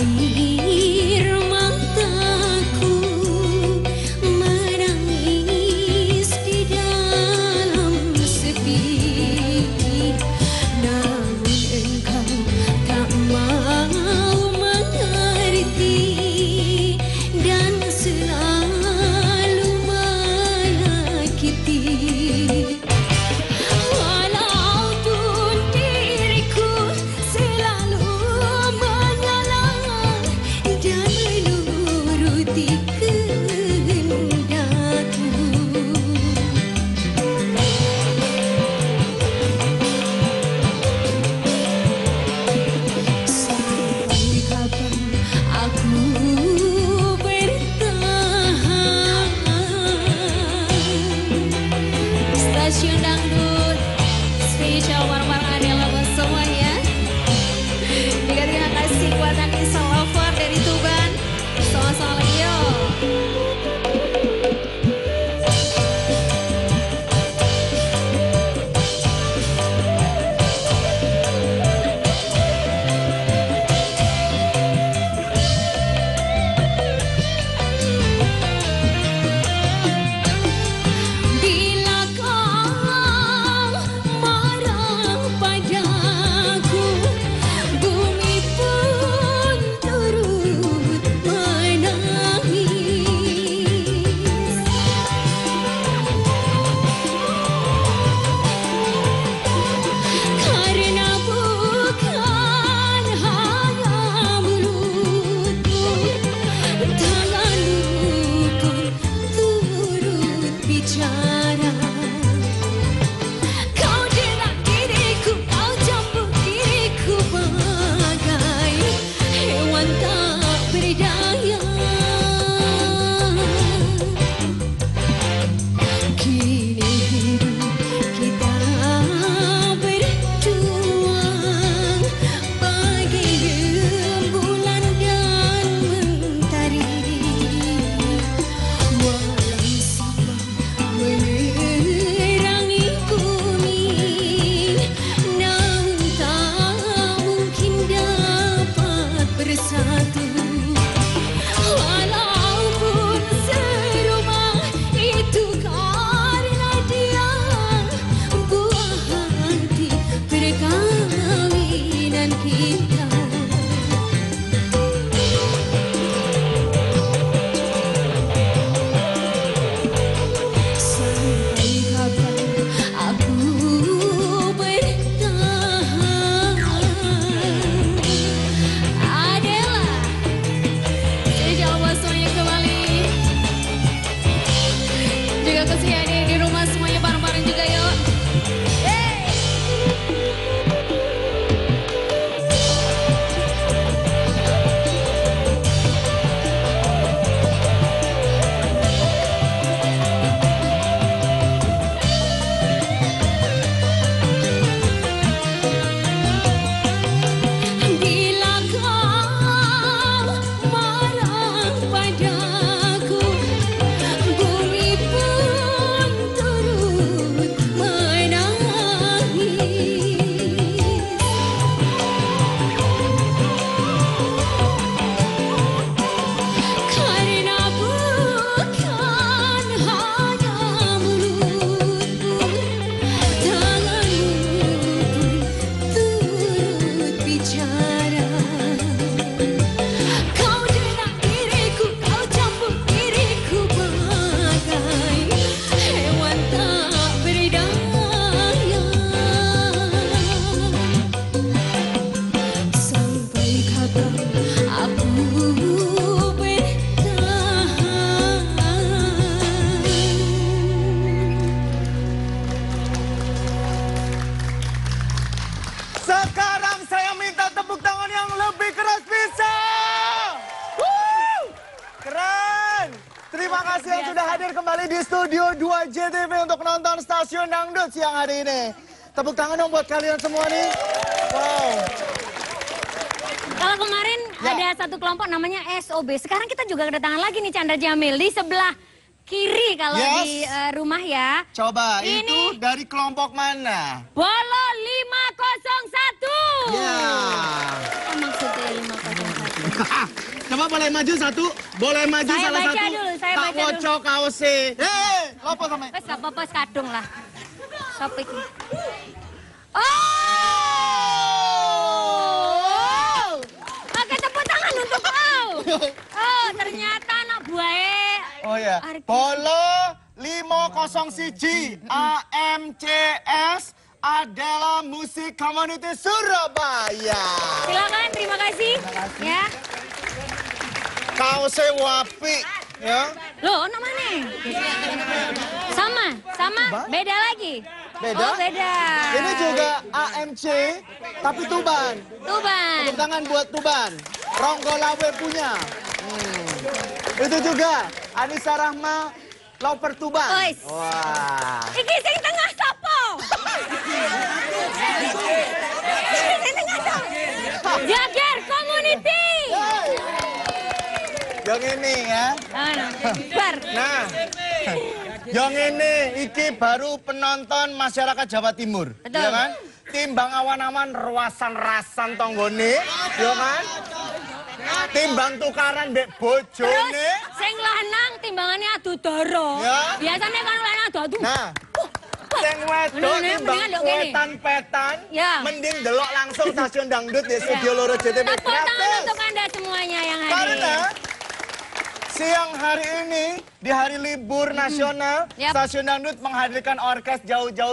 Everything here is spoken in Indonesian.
You. Terima kasih yang sudah hadir kembali di studio 2 JTV untuk menonton stasiun Dangdut siang hari ini. Tepuk tangan dong buat kalian semua nih. Wow. Kalau kemarin Ya. ada satu kelompok namanya SOB. Sekarang kita juga kedatangan lagi nih Chandra Jamil di sebelah kiri kalau Yes. di eh, rumah ya. Coba Ini- itu dari kelompok mana? Bolo 501. Ya. Apa maksudnya 501? Coba boleh maju satu, boleh maju Saya salah baca satu. dulu, saya tak baca dulu. wocok kause. Hei, lopo sama. Wes gak apa-apa kadung lah. Sop iki. Oh! Oke tepuk tangan untuk kau. Oh ternyata anak buahnya Oh ya. Arki. Polo 501 AMCS adalah musik community Surabaya. Silakan, terima kasih. Ya. Kaosnya wapi ya. Loh, namanya? Sama, sama, beda lagi. Beda? Oh, beda. Ini juga AMC tapi Tuban. Tuban. Tepuk tangan buat Tuban. Ronggo Lawe punya. Hmm. Itu juga Anissa Rahma Loper Tuban. Ois. Wah. Iki sing tengah sopo? Iki sing tengah sopo? Jager Community. Hey. Yang ini ya. Ano? Bar. Nah, yang ini iki baru penonton masyarakat Jawa Timur, Betul. ya kan? Timbang awan-awan ruasan rasan tonggone, ya kan? Timbang tukaran Terus bojone. sing lanang timbangannya adu doro. Ya. Biasanya kan lanang adu adu. Nah, sing wedok ini, timbang wetan-petan, Ya. mending delok langsung stasiun dangdut di studio loro JTV Tepuk tangan gratis. untuk anda semuanya yang hadir. Karena siang hari ini di hari libur nasional, stasiun dangdut menghadirkan orkes jauh-jauh